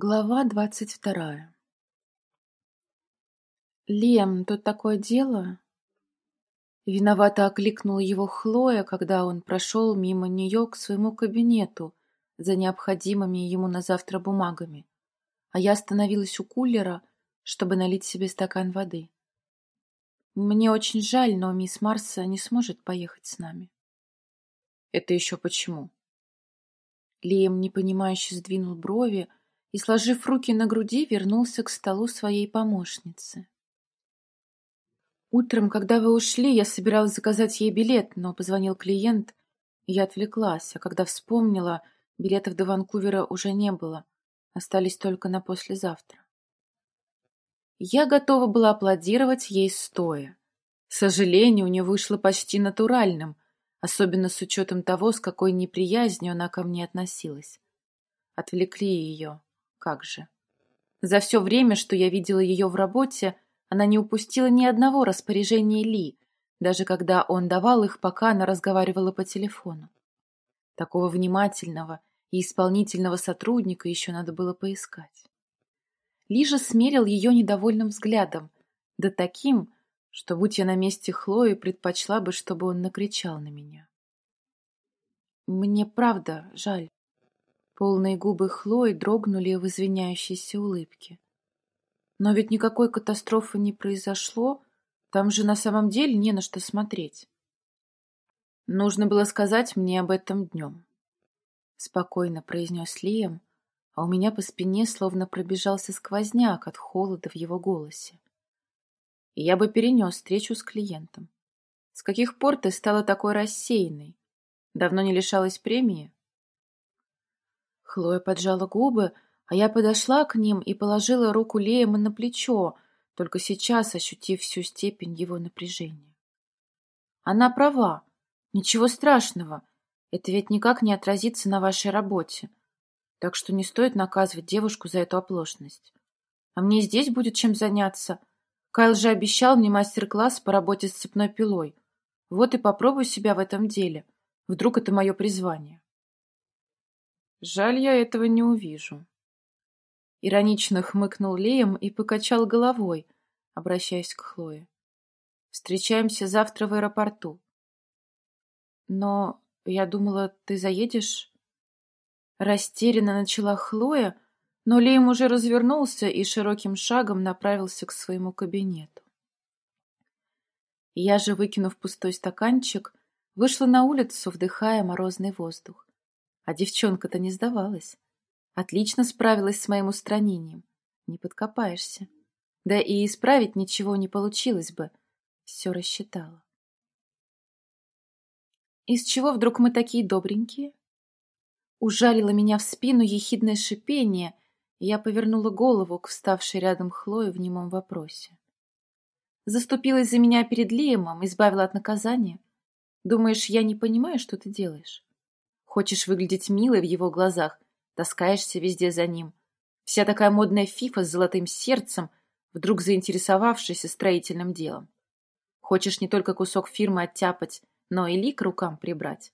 Глава двадцать вторая «Лем, тут такое дело?» Виновато окликнула его Хлоя, когда он прошел мимо нее к своему кабинету за необходимыми ему на завтра бумагами, а я остановилась у кулера, чтобы налить себе стакан воды. «Мне очень жаль, но мисс Марса не сможет поехать с нами». «Это еще почему?» Лем непонимающе сдвинул брови, и, сложив руки на груди, вернулся к столу своей помощницы. Утром, когда вы ушли, я собиралась заказать ей билет, но позвонил клиент, и я отвлеклась, а когда вспомнила, билетов до Ванкувера уже не было, остались только на послезавтра. Я готова была аплодировать ей стоя. К сожалению, не вышло почти натуральным, особенно с учетом того, с какой неприязнью она ко мне относилась. Отвлекли ее. Как же. За все время, что я видела ее в работе, она не упустила ни одного распоряжения Ли, даже когда он давал их, пока она разговаривала по телефону. Такого внимательного и исполнительного сотрудника еще надо было поискать. Ли же смерил ее недовольным взглядом, да таким, что, будь я на месте Хлои, предпочла бы, чтобы он накричал на меня. «Мне правда жаль», Полные губы Хлои дрогнули в извиняющейся улыбке. Но ведь никакой катастрофы не произошло, там же на самом деле не на что смотреть. Нужно было сказать мне об этом днем. Спокойно произнес Лием, а у меня по спине словно пробежался сквозняк от холода в его голосе. Я бы перенес встречу с клиентом. С каких пор ты стала такой рассеянной? Давно не лишалась премии? Хлоя поджала губы, а я подошла к ним и положила руку Леема на плечо, только сейчас ощутив всю степень его напряжения. Она права. Ничего страшного. Это ведь никак не отразится на вашей работе. Так что не стоит наказывать девушку за эту оплошность. А мне здесь будет чем заняться. Кайл же обещал мне мастер-класс по работе с цепной пилой. Вот и попробую себя в этом деле. Вдруг это мое призвание. Жаль, я этого не увижу. Иронично хмыкнул Леем и покачал головой, обращаясь к Хлое. Встречаемся завтра в аэропорту. Но я думала, ты заедешь? Растерянно начала Хлоя, но Леем уже развернулся и широким шагом направился к своему кабинету. Я же, выкинув пустой стаканчик, вышла на улицу, вдыхая морозный воздух. А девчонка-то не сдавалась. Отлично справилась с моим устранением. Не подкопаешься. Да и исправить ничего не получилось бы. Все рассчитала. Из чего вдруг мы такие добренькие? Ужалило меня в спину ехидное шипение, и я повернула голову к вставшей рядом Хлое в немом вопросе. Заступилась за меня перед Лиемом, избавила от наказания. Думаешь, я не понимаю, что ты делаешь? Хочешь выглядеть милой в его глазах, таскаешься везде за ним. Вся такая модная фифа с золотым сердцем, вдруг заинтересовавшаяся строительным делом. Хочешь не только кусок фирмы оттяпать, но и лик рукам прибрать?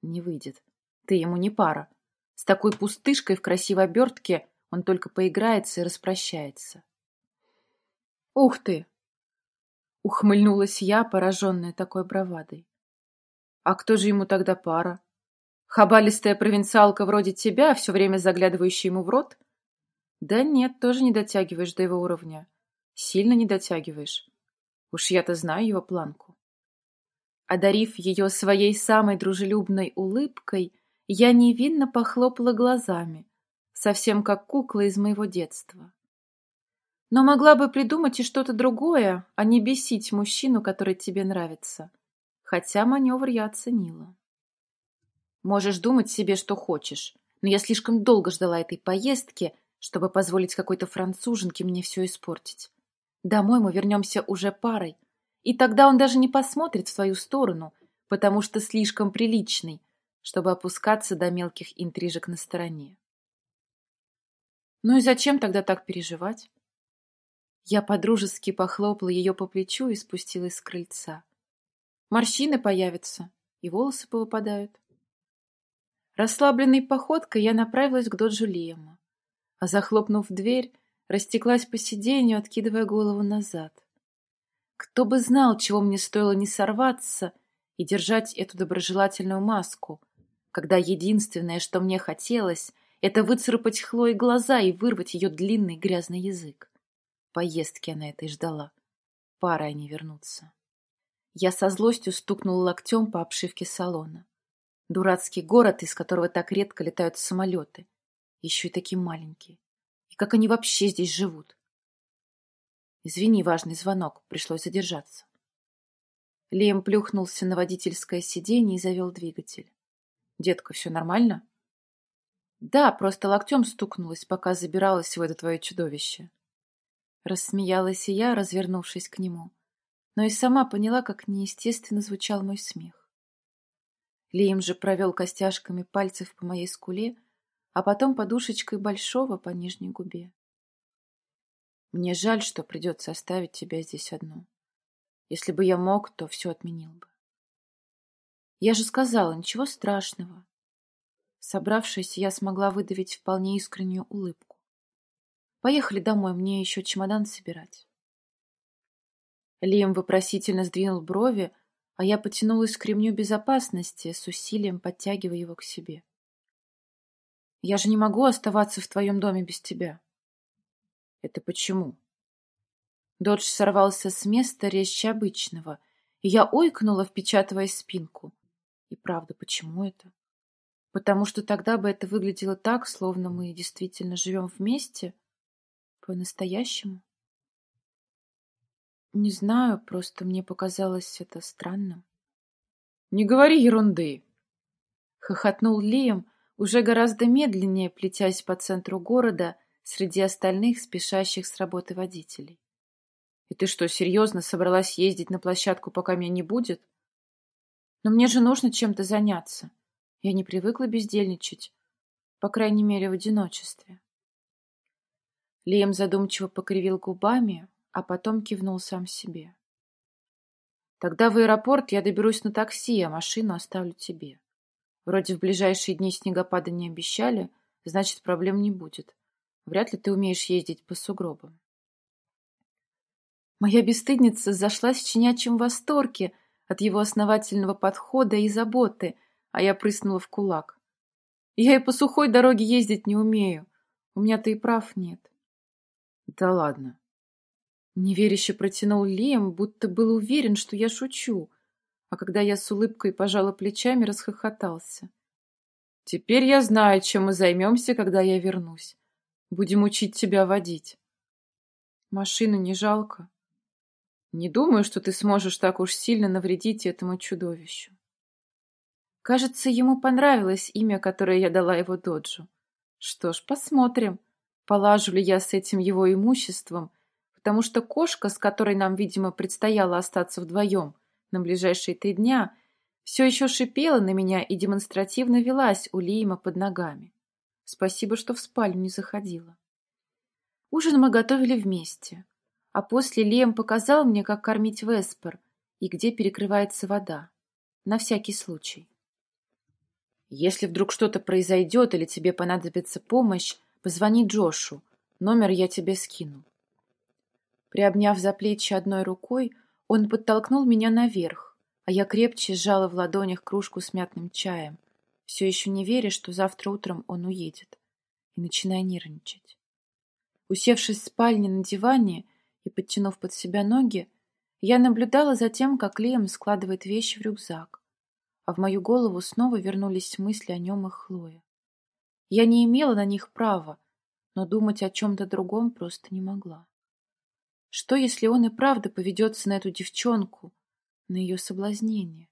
Не выйдет. Ты ему не пара. С такой пустышкой в красивой обертке он только поиграется и распрощается. «Ух ты!» — ухмыльнулась я, пораженная такой бравадой. «А кто же ему тогда пара? Хабалистая провинциалка вроде тебя, все время заглядывающая ему в рот? Да нет, тоже не дотягиваешь до его уровня. Сильно не дотягиваешь. Уж я-то знаю его планку. Одарив ее своей самой дружелюбной улыбкой, я невинно похлопала глазами, совсем как кукла из моего детства. Но могла бы придумать и что-то другое, а не бесить мужчину, который тебе нравится. Хотя маневр я оценила. Можешь думать себе, что хочешь, но я слишком долго ждала этой поездки, чтобы позволить какой-то француженке мне все испортить. Домой мы вернемся уже парой, и тогда он даже не посмотрит в свою сторону, потому что слишком приличный, чтобы опускаться до мелких интрижек на стороне. Ну и зачем тогда так переживать? Я подружески похлопала ее по плечу и спустилась с крыльца. Морщины появятся, и волосы повыпадают. Расслабленной походкой я направилась к доджу Лиема. а захлопнув дверь, растеклась по сиденью, откидывая голову назад. Кто бы знал, чего мне стоило не сорваться и держать эту доброжелательную маску, когда единственное, что мне хотелось, это выцарапать Хлое глаза и вырвать ее длинный грязный язык. Поездки она этой ждала. Пора они вернуться. Я со злостью стукнула локтем по обшивке салона. Дурацкий город, из которого так редко летают самолеты. Еще и такие маленькие. И как они вообще здесь живут? Извини, важный звонок. Пришлось задержаться. Лем плюхнулся на водительское сиденье и завел двигатель. «Детка, все нормально?» «Да, просто локтем стукнулась, пока забиралась в это твое чудовище». Рассмеялась и я, развернувшись к нему, но и сама поняла, как неестественно звучал мой смех. Лием же провел костяшками пальцев по моей скуле, а потом подушечкой большого по нижней губе. Мне жаль, что придется оставить тебя здесь одну. Если бы я мог, то все отменил бы. Я же сказала, ничего страшного. Собравшись, я смогла выдавить вполне искреннюю улыбку. Поехали домой, мне еще чемодан собирать. Лием вопросительно сдвинул брови, а я потянулась к ремню безопасности, с усилием подтягивая его к себе. «Я же не могу оставаться в твоем доме без тебя». «Это почему?» Додж сорвался с места резче обычного, и я ойкнула, впечатывая спинку. И правда, почему это? Потому что тогда бы это выглядело так, словно мы действительно живем вместе, по-настоящему. Не знаю, просто мне показалось это странным. «Не говори ерунды!» — хохотнул Лием, уже гораздо медленнее плетясь по центру города среди остальных спешащих с работы водителей. «И ты что, серьезно собралась ездить на площадку, пока меня не будет?» «Но мне же нужно чем-то заняться. Я не привыкла бездельничать, по крайней мере, в одиночестве». Лием задумчиво покривил губами, а потом кивнул сам себе. Тогда в аэропорт я доберусь на такси, а машину оставлю тебе. Вроде в ближайшие дни снегопада не обещали, значит, проблем не будет. Вряд ли ты умеешь ездить по сугробам. Моя бесстыдница зашлась в щенячьем восторге от его основательного подхода и заботы, а я прыснула в кулак. Я и по сухой дороге ездить не умею. У меня-то и прав нет. Да ладно. Неверяще протянул Лием, будто был уверен, что я шучу, а когда я с улыбкой пожала плечами, расхохотался. «Теперь я знаю, чем мы займемся, когда я вернусь. Будем учить тебя водить». «Машину не жалко?» «Не думаю, что ты сможешь так уж сильно навредить этому чудовищу». Кажется, ему понравилось имя, которое я дала его доджу. Что ж, посмотрим, полажу ли я с этим его имуществом, потому что кошка, с которой нам, видимо, предстояло остаться вдвоем на ближайшие три дня, все еще шипела на меня и демонстративно велась у Лиема под ногами. Спасибо, что в спальню не заходила. Ужин мы готовили вместе, а после Лием показал мне, как кормить Веспер и где перекрывается вода. На всякий случай. Если вдруг что-то произойдет или тебе понадобится помощь, позвони Джошу. Номер я тебе скину. Приобняв за плечи одной рукой, он подтолкнул меня наверх, а я крепче сжала в ладонях кружку с мятным чаем, все еще не веря, что завтра утром он уедет, и начиная нервничать. Усевшись в спальне на диване и подтянув под себя ноги, я наблюдала за тем, как Лиам складывает вещи в рюкзак, а в мою голову снова вернулись мысли о нем и Хлое. Я не имела на них права, но думать о чем-то другом просто не могла. Что, если он и правда поведется на эту девчонку, на ее соблазнение?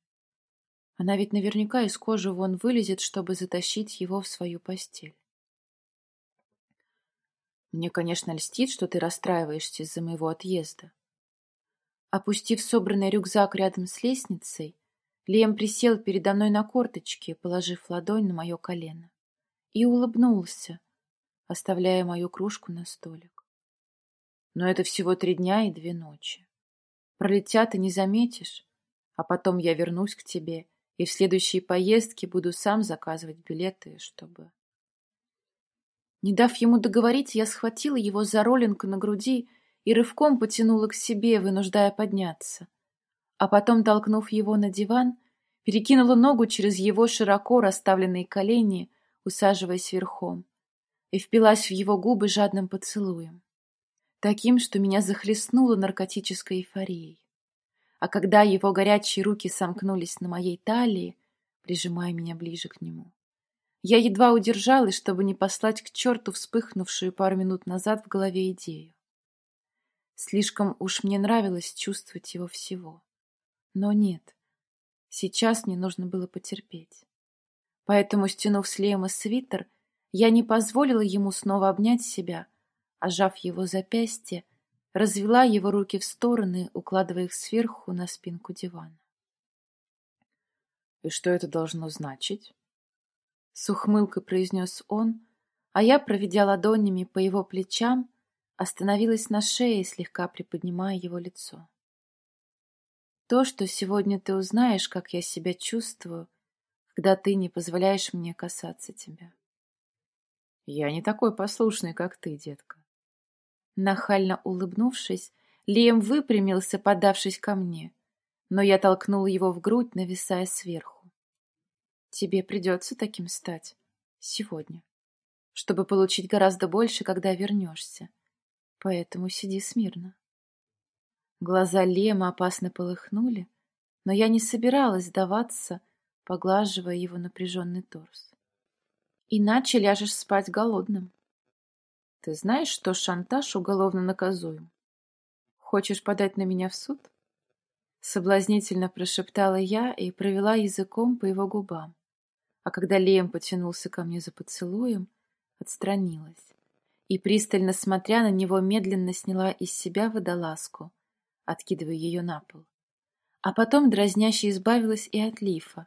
Она ведь наверняка из кожи вон вылезет, чтобы затащить его в свою постель. Мне, конечно, льстит, что ты расстраиваешься из-за моего отъезда. Опустив собранный рюкзак рядом с лестницей, Лем присел передо мной на корточки, положив ладонь на мое колено, и улыбнулся, оставляя мою кружку на столик. Но это всего три дня и две ночи. Пролетят и не заметишь, а потом я вернусь к тебе и в следующей поездке буду сам заказывать билеты, чтобы... Не дав ему договорить, я схватила его за роллинг на груди и рывком потянула к себе, вынуждая подняться. А потом, толкнув его на диван, перекинула ногу через его широко расставленные колени, усаживаясь верхом, и впилась в его губы жадным поцелуем, таким, что меня захлестнуло наркотической эйфорией. А когда его горячие руки сомкнулись на моей талии, прижимая меня ближе к нему, я едва удержалась, чтобы не послать к черту вспыхнувшую пару минут назад в голове идею. Слишком уж мне нравилось чувствовать его всего. Но нет, сейчас мне нужно было потерпеть. Поэтому, стянув с Лема свитер, я не позволила ему снова обнять себя, а, сжав его запястье, развела его руки в стороны, укладывая их сверху на спинку дивана. «И что это должно значить?» С ухмылкой произнес он, а я, проведя ладонями по его плечам, остановилась на шее, слегка приподнимая его лицо. То, что сегодня ты узнаешь, как я себя чувствую, когда ты не позволяешь мне касаться тебя. Я не такой послушный, как ты, детка. Нахально улыбнувшись, Лием выпрямился, подавшись ко мне, но я толкнула его в грудь, нависая сверху. Тебе придется таким стать сегодня, чтобы получить гораздо больше, когда вернешься. Поэтому сиди смирно. Глаза Лема опасно полыхнули, но я не собиралась сдаваться, поглаживая его напряженный торс. Иначе ляжешь спать голодным. Ты знаешь, что шантаж уголовно наказуем? Хочешь подать на меня в суд? Соблазнительно прошептала я и провела языком по его губам а когда Лем потянулся ко мне за поцелуем, отстранилась и, пристально смотря на него, медленно сняла из себя водолазку, откидывая ее на пол. А потом дразняще избавилась и от лифа,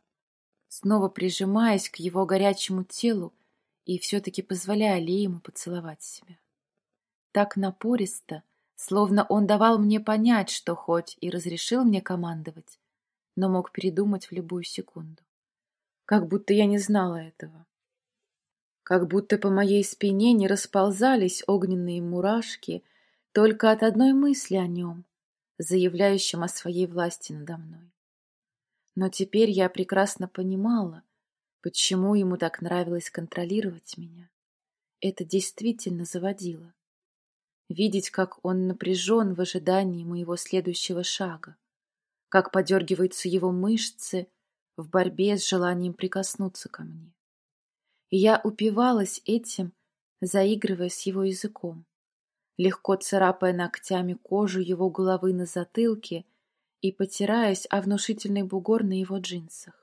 снова прижимаясь к его горячему телу и все-таки позволяя Леему поцеловать себя. Так напористо, словно он давал мне понять, что хоть и разрешил мне командовать, но мог передумать в любую секунду как будто я не знала этого. Как будто по моей спине не расползались огненные мурашки только от одной мысли о нем, заявляющем о своей власти надо мной. Но теперь я прекрасно понимала, почему ему так нравилось контролировать меня. Это действительно заводило. Видеть, как он напряжен в ожидании моего следующего шага, как подергиваются его мышцы — в борьбе с желанием прикоснуться ко мне. И я упивалась этим, заигрывая с его языком, легко царапая ногтями кожу его головы на затылке и потираясь о внушительный бугор на его джинсах.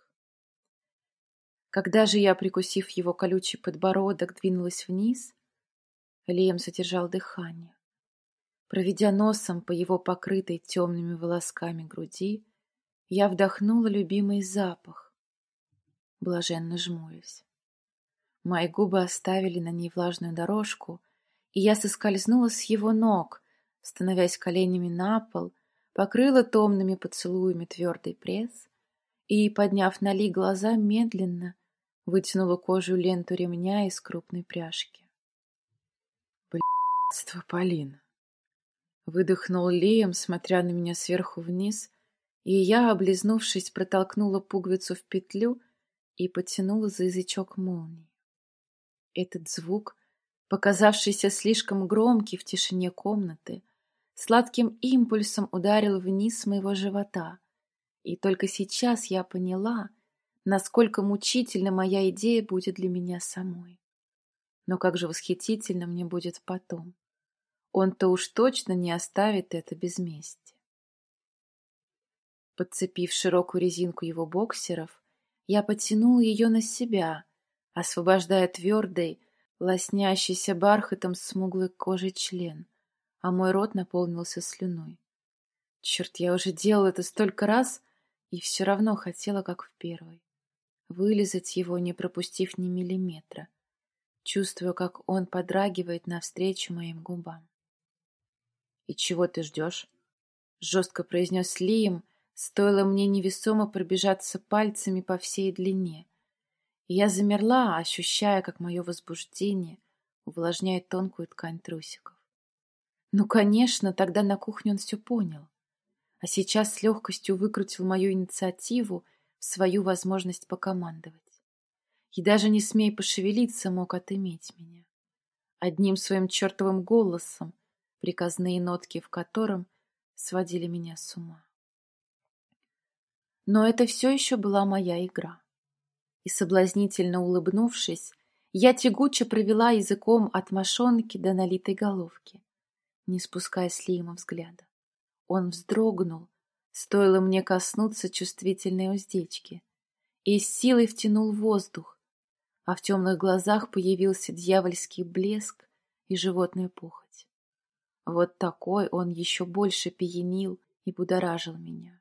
Когда же я, прикусив его колючий подбородок, двинулась вниз, Лием задержал дыхание. Проведя носом по его покрытой темными волосками груди, я вдохнула любимый запах, блаженно жмурясь. Мои губы оставили на ней влажную дорожку, и я соскользнула с его ног, становясь коленями на пол, покрыла томными поцелуями твердый пресс и, подняв на Ли глаза, медленно вытянула кожу ленту ремня из крупной пряжки. «Блядство, Полина!» Выдохнул Лием, смотря на меня сверху вниз, и я, облизнувшись, протолкнула пуговицу в петлю и потянула за язычок молнии. Этот звук, показавшийся слишком громкий в тишине комнаты, сладким импульсом ударил вниз моего живота, и только сейчас я поняла, насколько мучительно моя идея будет для меня самой. Но как же восхитительно мне будет потом. Он-то уж точно не оставит это без мести. Подцепив широкую резинку его боксеров, я потянул ее на себя, освобождая твердый, лоснящийся бархатом смуглой кожи член, а мой рот наполнился слюной. Черт, я уже делал это столько раз и все равно хотела, как в первый. Вылизать его, не пропустив ни миллиметра, чувствуя, как он подрагивает навстречу моим губам. «И чего ты ждешь?» — жестко произнес Лием, Стоило мне невесомо пробежаться пальцами по всей длине. Я замерла, ощущая, как мое возбуждение увлажняет тонкую ткань трусиков. Ну, конечно, тогда на кухне он все понял. А сейчас с легкостью выкрутил мою инициативу в свою возможность покомандовать. И даже не смей пошевелиться, мог отыметь меня. Одним своим чертовым голосом, приказные нотки в котором сводили меня с ума. Но это все еще была моя игра. И, соблазнительно улыбнувшись, я тягуче провела языком от мошонки до налитой головки, не спуская с Лима взгляда. Он вздрогнул, стоило мне коснуться чувствительной уздечки, и с силой втянул воздух, а в темных глазах появился дьявольский блеск и животная похоть. Вот такой он еще больше пьянил и будоражил меня.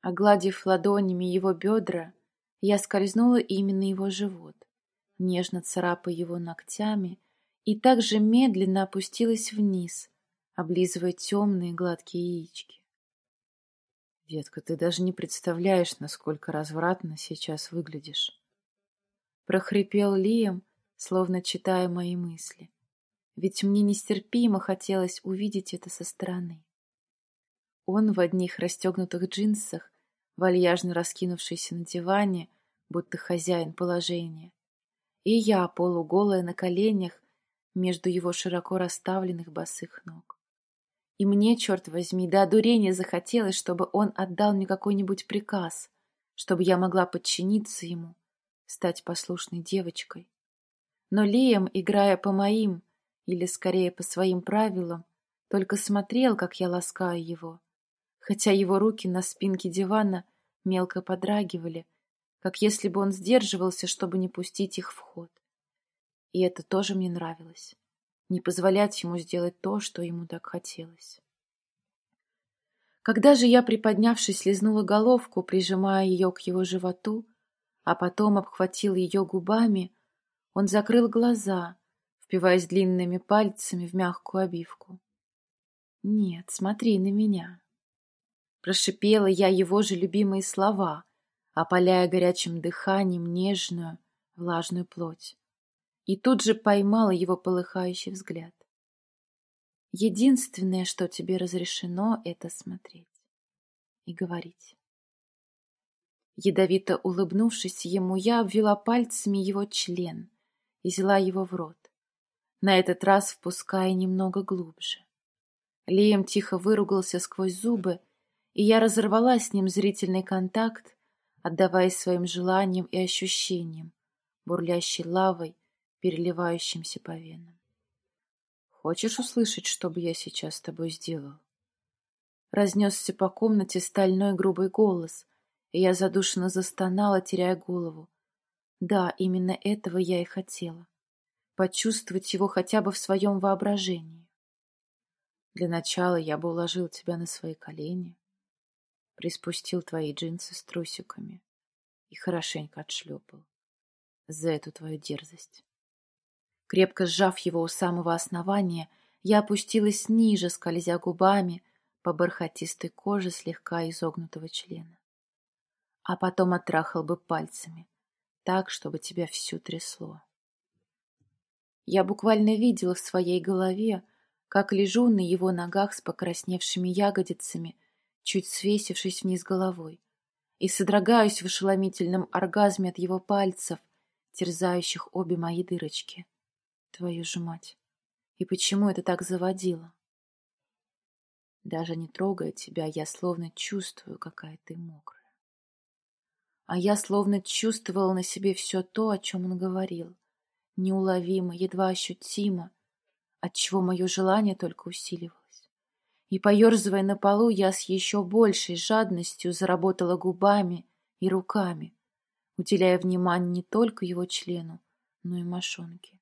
Огладив ладонями его бедра, я скользнула именно его живот, нежно царапая его ногтями, и также медленно опустилась вниз, облизывая темные гладкие яички. «Детка, ты даже не представляешь, насколько развратно сейчас выглядишь!» Прохрипел Лием, словно читая мои мысли, ведь мне нестерпимо хотелось увидеть это со стороны. Он в одних расстегнутых джинсах вальяжно раскинувшийся на диване, будто хозяин положения, и я, полуголая на коленях, между его широко расставленных босых ног. И мне, черт возьми, до одурения захотелось, чтобы он отдал мне какой-нибудь приказ, чтобы я могла подчиниться ему, стать послушной девочкой. Но Лиам, играя по моим, или скорее по своим правилам, только смотрел, как я ласкаю его, хотя его руки на спинке дивана мелко подрагивали, как если бы он сдерживался, чтобы не пустить их в ход. И это тоже мне нравилось. Не позволять ему сделать то, что ему так хотелось. Когда же я, приподнявшись, лизнула головку, прижимая ее к его животу, а потом обхватил ее губами, он закрыл глаза, впиваясь длинными пальцами в мягкую обивку. «Нет, смотри на меня», Прошипела я его же любимые слова, опаляя горячим дыханием нежную, влажную плоть. И тут же поймала его полыхающий взгляд. Единственное, что тебе разрешено, это смотреть и говорить. Ядовито улыбнувшись ему, я обвела пальцами его член и взяла его в рот, на этот раз впуская немного глубже. Лием тихо выругался сквозь зубы и я разорвала с ним зрительный контакт, отдаваясь своим желаниям и ощущениям, бурлящей лавой, переливающимся по венам. «Хочешь услышать, что бы я сейчас с тобой сделал?» Разнесся по комнате стальной грубый голос, и я задушенно застонала, теряя голову. Да, именно этого я и хотела. Почувствовать его хотя бы в своем воображении. Для начала я бы уложил тебя на свои колени, приспустил твои джинсы с трусиками и хорошенько отшлепал за эту твою дерзость. Крепко сжав его у самого основания, я опустилась ниже, скользя губами по бархатистой коже слегка изогнутого члена. А потом оттрахал бы пальцами, так, чтобы тебя всю трясло. Я буквально видела в своей голове, как лежу на его ногах с покрасневшими ягодицами чуть свесившись вниз головой, и содрогаюсь в ошеломительном оргазме от его пальцев, терзающих обе мои дырочки. Твою же мать! И почему это так заводило? Даже не трогая тебя, я словно чувствую, какая ты мокрая. А я словно чувствовала на себе все то, о чем он говорил. Неуловимо, едва ощутимо, отчего мое желание только усиливалось и, поерзывая на полу, я с еще большей жадностью заработала губами и руками, уделяя внимание не только его члену, но и мошонке.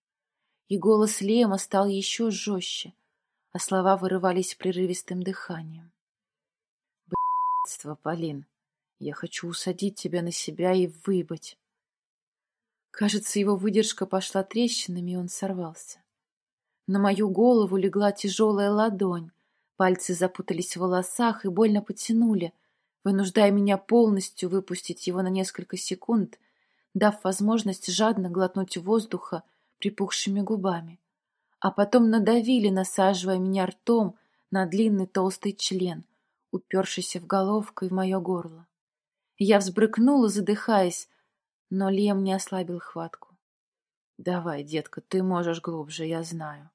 И голос Лема стал еще жестче, а слова вырывались прерывистым дыханием. «Б***ство, Полин, я хочу усадить тебя на себя и выебать». Кажется, его выдержка пошла трещинами, и он сорвался. На мою голову легла тяжелая ладонь, Пальцы запутались в волосах и больно потянули, вынуждая меня полностью выпустить его на несколько секунд, дав возможность жадно глотнуть воздуха припухшими губами, а потом надавили, насаживая меня ртом на длинный толстый член, упершийся в головку и в мое горло. Я взбрыкнула, задыхаясь, но Лем не ослабил хватку. «Давай, детка, ты можешь глубже, я знаю».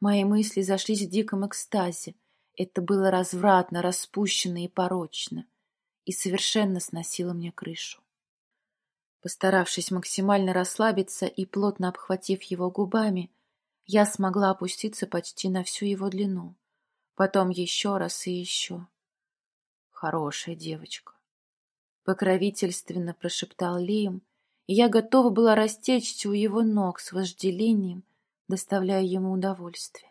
Мои мысли зашлись в диком экстазе. Это было развратно, распущено и порочно, и совершенно сносило мне крышу. Постаравшись максимально расслабиться и плотно обхватив его губами, я смогла опуститься почти на всю его длину. Потом еще раз и еще. Хорошая девочка. Покровительственно прошептал Лием, и я готова была растечься у его ног с вожделением, доставляя ему удовольствие.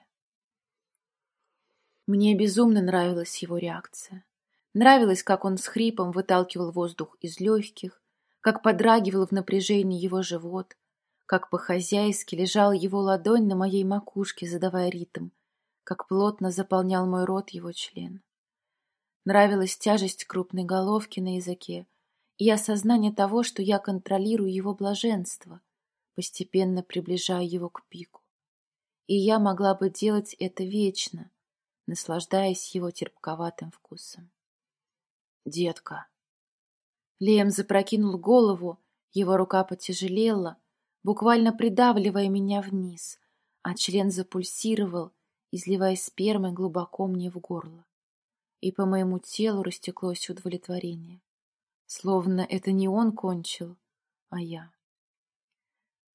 Мне безумно нравилась его реакция. Нравилось, как он с хрипом выталкивал воздух из легких, как подрагивал в напряжении его живот, как по-хозяйски лежал его ладонь на моей макушке, задавая ритм, как плотно заполнял мой рот его член. Нравилась тяжесть крупной головки на языке и осознание того, что я контролирую его блаженство, постепенно приближая его к пику. И я могла бы делать это вечно, наслаждаясь его терпковатым вкусом. «Детка!» Лем запрокинул голову, его рука потяжелела, буквально придавливая меня вниз, а член запульсировал, изливая спермой глубоко мне в горло. И по моему телу растеклось удовлетворение. Словно это не он кончил, а я.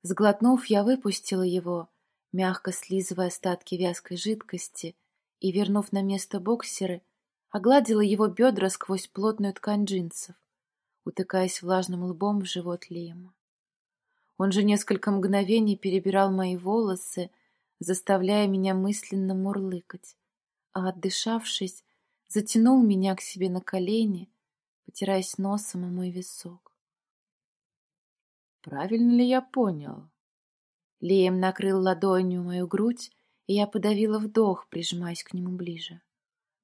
Сглотнув, я выпустила его, мягко слизывая остатки вязкой жидкости, и, вернув на место боксеры, огладила его бедра сквозь плотную ткань джинсов утыкаясь влажным лбом в живот Лима. Он же несколько мгновений перебирал мои волосы, заставляя меня мысленно мурлыкать, а, отдышавшись, затянул меня к себе на колени, потираясь носом о мой висок. «Правильно ли я понял?» Лием накрыл ладонью мою грудь, и я подавила вдох, прижимаясь к нему ближе.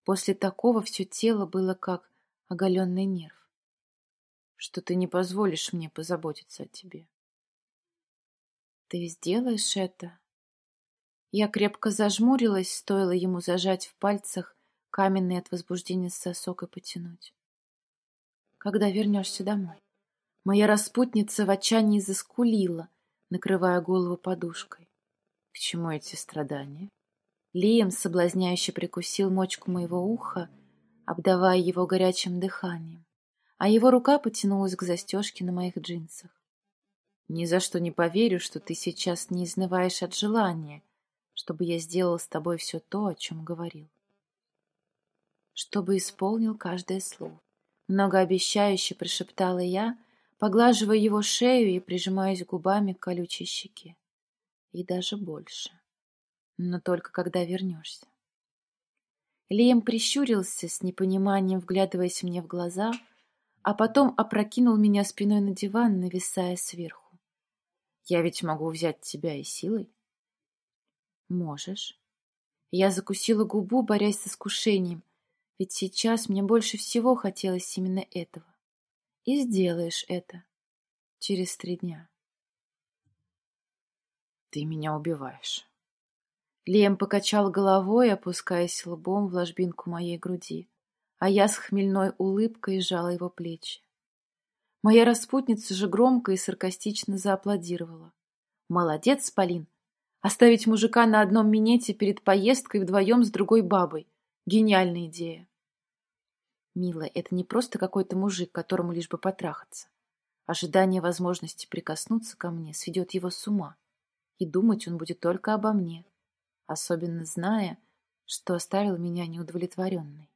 После такого все тело было как оголенный нерв что ты не позволишь мне позаботиться о тебе. Ты сделаешь это? Я крепко зажмурилась, стоило ему зажать в пальцах каменный от возбуждения сосок и потянуть. Когда вернешься домой? Моя распутница в отчаянии заскулила, накрывая голову подушкой. К чему эти страдания? Лием соблазняюще прикусил мочку моего уха, обдавая его горячим дыханием а его рука потянулась к застежке на моих джинсах. «Ни за что не поверю, что ты сейчас не изнываешь от желания, чтобы я сделал с тобой все то, о чем говорил. Чтобы исполнил каждое слово. Многообещающе прошептала я, поглаживая его шею и прижимаясь губами к колючей щеке. И даже больше. Но только когда вернешься. Лием прищурился с непониманием, вглядываясь мне в глаза — а потом опрокинул меня спиной на диван, нависая сверху. Я ведь могу взять тебя и силой. Можешь. Я закусила губу, борясь с искушением, ведь сейчас мне больше всего хотелось именно этого. И сделаешь это через три дня. Ты меня убиваешь. Лем покачал головой, опускаясь лбом в ложбинку моей груди а я с хмельной улыбкой сжала его плечи. Моя распутница же громко и саркастично зааплодировала. «Молодец, Полин! Оставить мужика на одном минете перед поездкой вдвоем с другой бабой. Гениальная идея!» «Милая, это не просто какой-то мужик, которому лишь бы потрахаться. Ожидание возможности прикоснуться ко мне сведет его с ума, и думать он будет только обо мне, особенно зная, что оставил меня неудовлетворенной.